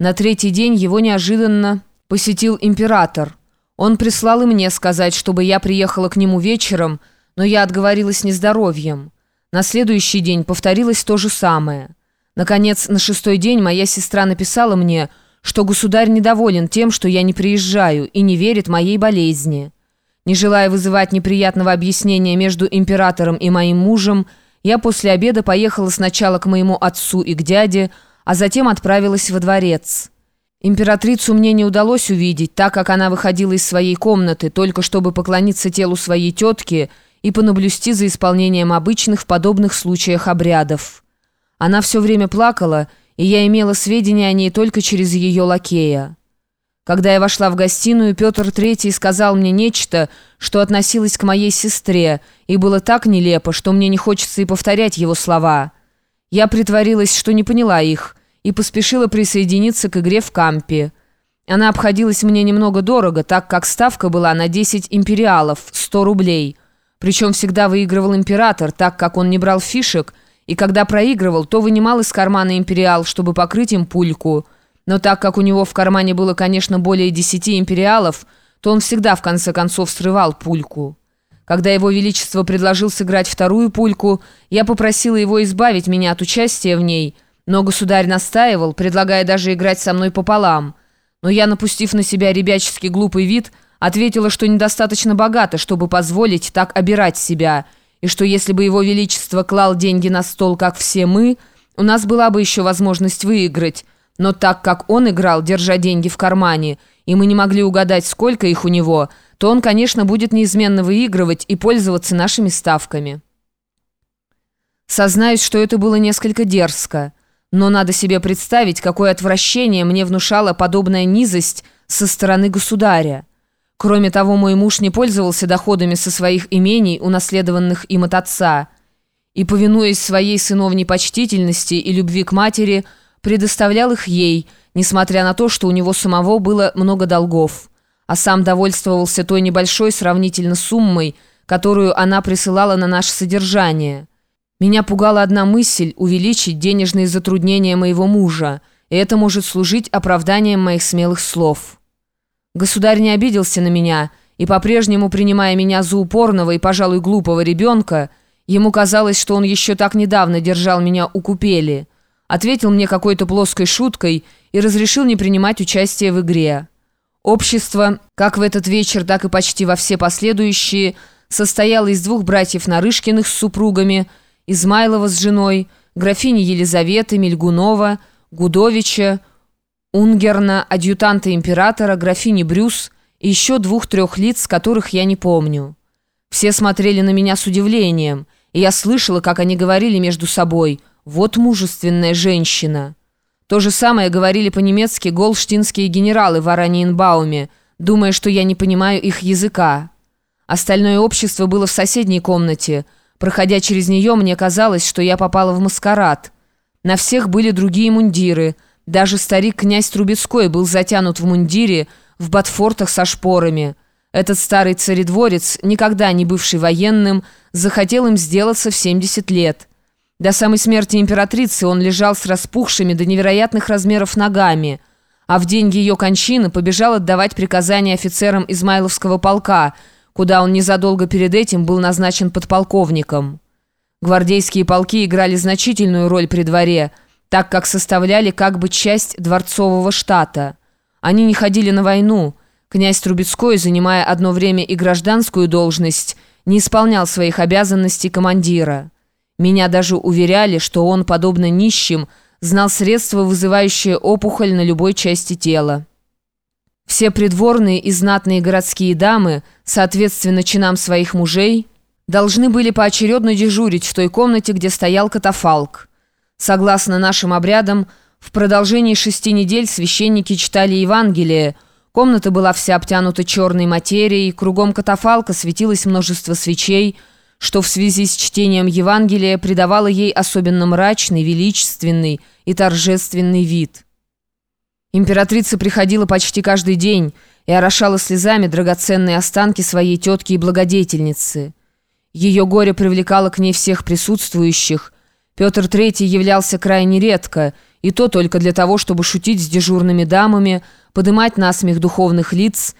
На третий день его неожиданно посетил император. Он прислал и мне сказать, чтобы я приехала к нему вечером, но я отговорилась нездоровьем. На следующий день повторилось то же самое. Наконец, на шестой день моя сестра написала мне, что государь недоволен тем, что я не приезжаю и не верит моей болезни. Не желая вызывать неприятного объяснения между императором и моим мужем, я после обеда поехала сначала к моему отцу и к дяде, а затем отправилась во дворец. Императрицу мне не удалось увидеть, так как она выходила из своей комнаты, только чтобы поклониться телу своей тетки и понаблюсти за исполнением обычных в подобных случаях обрядов. Она все время плакала, и я имела сведения о ней только через ее лакея. Когда я вошла в гостиную, Петр Третий сказал мне нечто, что относилось к моей сестре, и было так нелепо, что мне не хочется и повторять его слова. Я притворилась, что не поняла их, и поспешила присоединиться к игре в кампе. Она обходилась мне немного дорого, так как ставка была на 10 империалов, 100 рублей. Причем всегда выигрывал император, так как он не брал фишек, и когда проигрывал, то вынимал из кармана империал, чтобы покрыть им пульку. Но так как у него в кармане было, конечно, более 10 империалов, то он всегда в конце концов срывал пульку. Когда его величество предложил сыграть вторую пульку, я попросила его избавить меня от участия в ней – но государь настаивал, предлагая даже играть со мной пополам. Но я, напустив на себя ребяческий глупый вид, ответила, что недостаточно богата, чтобы позволить так обирать себя, и что если бы его величество клал деньги на стол, как все мы, у нас была бы еще возможность выиграть. Но так как он играл, держа деньги в кармане, и мы не могли угадать, сколько их у него, то он, конечно, будет неизменно выигрывать и пользоваться нашими ставками. Сознаюсь, что это было несколько дерзко. Но надо себе представить, какое отвращение мне внушала подобная низость со стороны государя. Кроме того, мой муж не пользовался доходами со своих имений, унаследованных им от отца, и, повинуясь своей сыновней почтительности и любви к матери, предоставлял их ей, несмотря на то, что у него самого было много долгов, а сам довольствовался той небольшой сравнительно суммой, которую она присылала на наше содержание – меня пугала одна мысль – увеличить денежные затруднения моего мужа, и это может служить оправданием моих смелых слов. Государь не обиделся на меня, и по-прежнему, принимая меня за упорного и, пожалуй, глупого ребенка, ему казалось, что он еще так недавно держал меня у купели, ответил мне какой-то плоской шуткой и разрешил не принимать участие в игре. Общество, как в этот вечер, так и почти во все последующие, состояло из двух братьев Нарышкиных с супругами – Измайлова с женой, графини Елизаветы, Мельгунова, Гудовича, Унгерна, адъютанта императора, графини Брюс и еще двух-трех лиц, которых я не помню. Все смотрели на меня с удивлением, и я слышала, как они говорили между собой «Вот мужественная женщина». То же самое говорили по-немецки голштинские генералы в Араньенбауме, думая, что я не понимаю их языка. Остальное общество было в соседней комнате – Проходя через нее, мне казалось, что я попала в маскарад. На всех были другие мундиры. Даже старик-князь Трубецкой был затянут в мундире, в ботфортах со шпорами. Этот старый царедворец, никогда не бывший военным, захотел им сделаться в 70 лет. До самой смерти императрицы он лежал с распухшими до невероятных размеров ногами, а в день ее кончины побежал отдавать приказания офицерам Измайловского полка – куда он незадолго перед этим был назначен подполковником. Гвардейские полки играли значительную роль при дворе, так как составляли как бы часть дворцового штата. Они не ходили на войну. Князь Трубецкой, занимая одно время и гражданскую должность, не исполнял своих обязанностей командира. Меня даже уверяли, что он, подобно нищим, знал средства, вызывающие опухоль на любой части тела. Все придворные и знатные городские дамы, соответственно чинам своих мужей, должны были поочередно дежурить в той комнате, где стоял катафалк. Согласно нашим обрядам, в продолжении шести недель священники читали Евангелие, комната была вся обтянута черной материей, кругом катафалка светилось множество свечей, что в связи с чтением Евангелия придавало ей особенно мрачный, величественный и торжественный вид. Императрица приходила почти каждый день и орошала слезами драгоценные останки своей тетки и благодетельницы. Ее горе привлекало к ней всех присутствующих. Петр III являлся крайне редко, и то только для того, чтобы шутить с дежурными дамами, подымать насмех духовных лиц